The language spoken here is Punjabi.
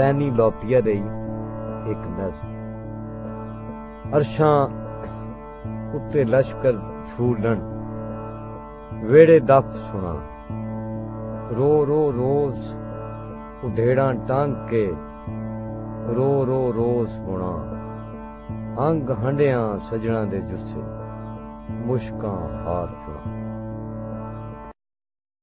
ਤੈਨੀ ਲੋਪੀਆ ਦੇਈ ਇੱਕ ਨਜ਼ਮ ਅਰਸ਼ਾਂ ਉੱਤੇ ਲਸ਼ਕਰ ਛੂਲਣ ਵੇੜੇ ਦਫ ਸੁਣਾ। ਰੋ ਰੋ, ਰੋਜ਼ ਉਧੇੜਾਂ ਟਾਂਗ ਕੇ, ਰੋ ਰੋ, ਰੋਜ਼ ਬੁਣਾ। ਅੰਗ ਹੰਡਿਆਂ ਸਜਣਾ ਦੇ ਜੁੱਸੇ, ਮੁਸ਼ਕਾਂ ਹਾਰ ਚੁਣਾ।